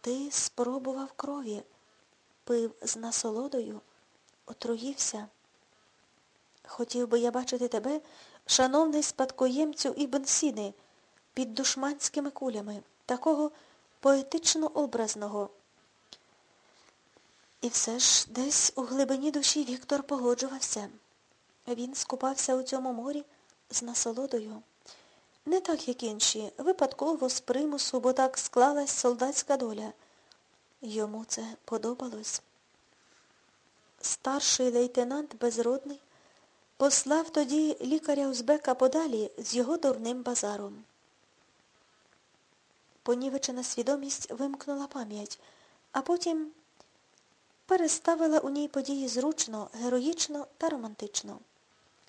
Ти спробував крові, пив з насолодою, отруївся. Хотів би я бачити тебе, шановний спадкоємцю Ібн Сіни, під душманськими кулями, такого поетично образного. І все ж десь у глибині душі Віктор погоджувався. Він скупався у цьому морі з насолодою. Не так, як інші, випадково з примусу, бо так склалась солдатська доля. Йому це подобалось. Старший лейтенант безродний послав тоді лікаря Узбека подалі з його дурним базаром. Понівечена свідомість вимкнула пам'ять, а потім переставила у ній події зручно, героїчно та романтично.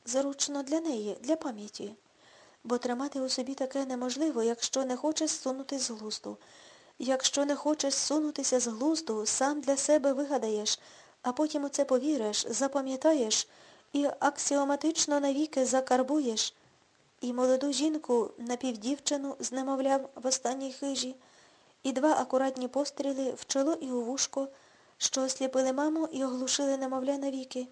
Зручно для неї, для пам'яті, бо тримати у собі таке неможливо, якщо не хочеш сунути з глузду. Якщо не хочеш сунутися з глузду, сам для себе вигадаєш, а потім у це повіриш, запам'ятаєш і аксіоматично навіки закарбуєш, і молоду жінку, напівдівчину, знемовляв в останній хижі, і два акуратні постріли в чоло і у вушко, що осліпили маму і оглушили немовля навіки,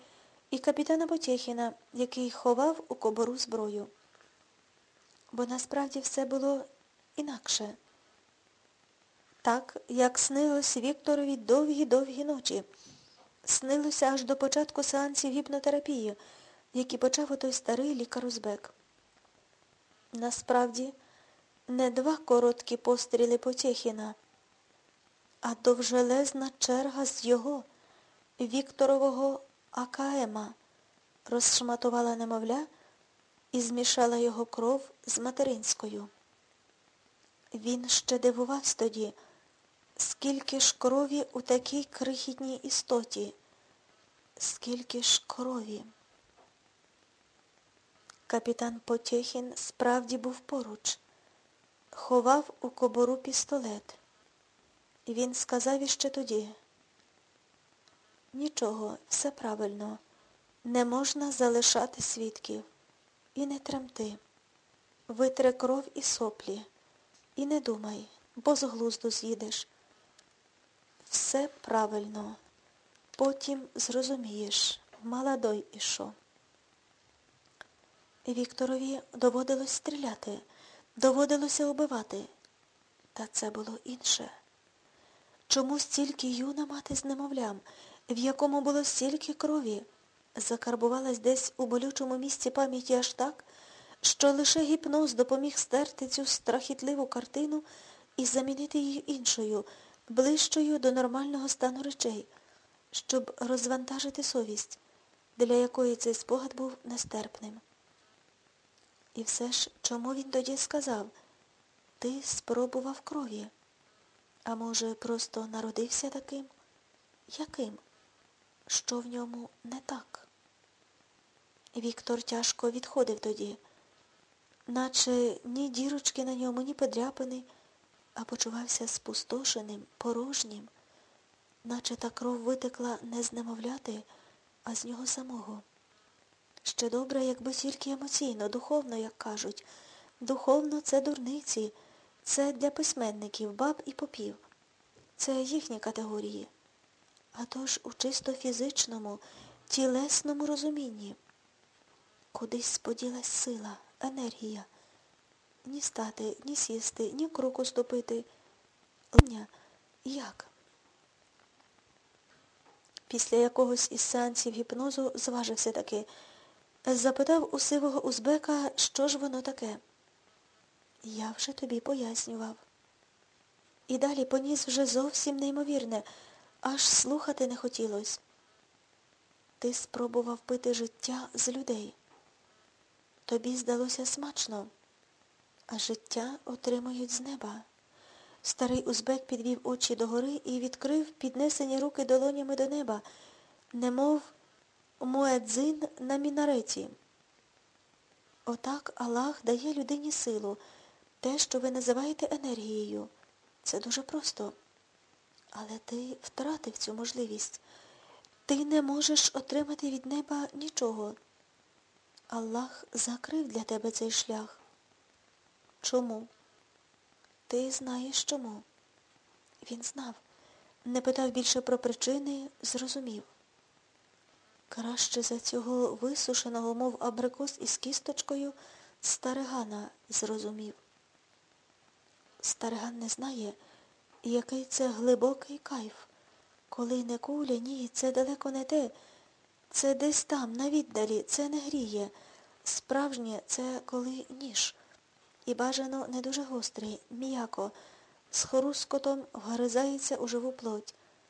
і капітана Потєхіна, який ховав у кобору зброю. Бо насправді все було інакше. Так, як снилось Вікторові довгі-довгі ночі. Снилося аж до початку сеансів гіпнотерапії, які почав отой старий лікар Узбек. Насправді, не два короткі постріли Потєхіна, а довжелезна черга з його, Вікторового АКМа, розшматувала немовля і змішала його кров з материнською. Він ще дивувався тоді, скільки ж крові у такій крихітній істоті, скільки ж крові. Капітан Потєхін справді був поруч, ховав у кобору пістолет. Він сказав іще тоді, нічого, все правильно, не можна залишати свідків. І не тремти. Витре кров і соплі. І не думай, бо з глузду з'їдеш. Все правильно. Потім зрозумієш, молодой ішо. Вікторові доводилось стріляти, доводилося убивати. Та це було інше. Чому стільки юна мати з немовлям, в якому було стільки крові, закарбувалась десь у болючому місці пам'яті аж так, що лише гіпноз допоміг стерти цю страхітливу картину і замінити її іншою, ближчою до нормального стану речей, щоб розвантажити совість, для якої цей спогад був нестерпним. І все ж, чому він тоді сказав, ти спробував крові? А може, просто народився таким? Яким? Що в ньому не так? Віктор тяжко відходив тоді, наче ні дірочки на ньому, ні подряпини, а почувався спустошеним, порожнім, наче та кров витекла не з немовляти, а з нього самого. Ще добре, якби тільки емоційно, духовно, як кажуть. Духовно це дурниці, це для письменників, баб і попів. Це їхні категорії. А тож у чисто фізичному, тілесному розумінні. Кудись споділась сила, енергія. Ні стати, ні сісти, ні кроку ступити. Линя, як? Після якогось із сеансів гіпнозу зважився таки. Запитав у сивого узбека, що ж воно таке. Я вже тобі пояснював. І далі поніс вже зовсім неймовірне, аж слухати не хотілось. Ти спробував пити життя з людей. Тобі здалося смачно, а життя отримують з неба. Старий узбек підвів очі догори і відкрив піднесені руки долонями до неба, немов муедзин на мінареті. Отак Аллах дає людині силу, те, що ви називаєте енергією. Це дуже просто. Але ти втратив цю можливість. Ти не можеш отримати від неба нічого. Аллах закрив для тебе цей шлях. Чому? Ти знаєш чому? Він знав. Не питав більше про причини, зрозумів. Краще за цього висушеного, мов абрикос із кісточкою, старигана зрозумів. Стариган не знає, який це глибокий кайф. Коли не куля, ні, це далеко не те. Це десь там, на віддалі, це не гріє. Справжнє це коли ніж. І бажано не дуже гострий, м'яко, з хорускотом вгризається у живу плоть.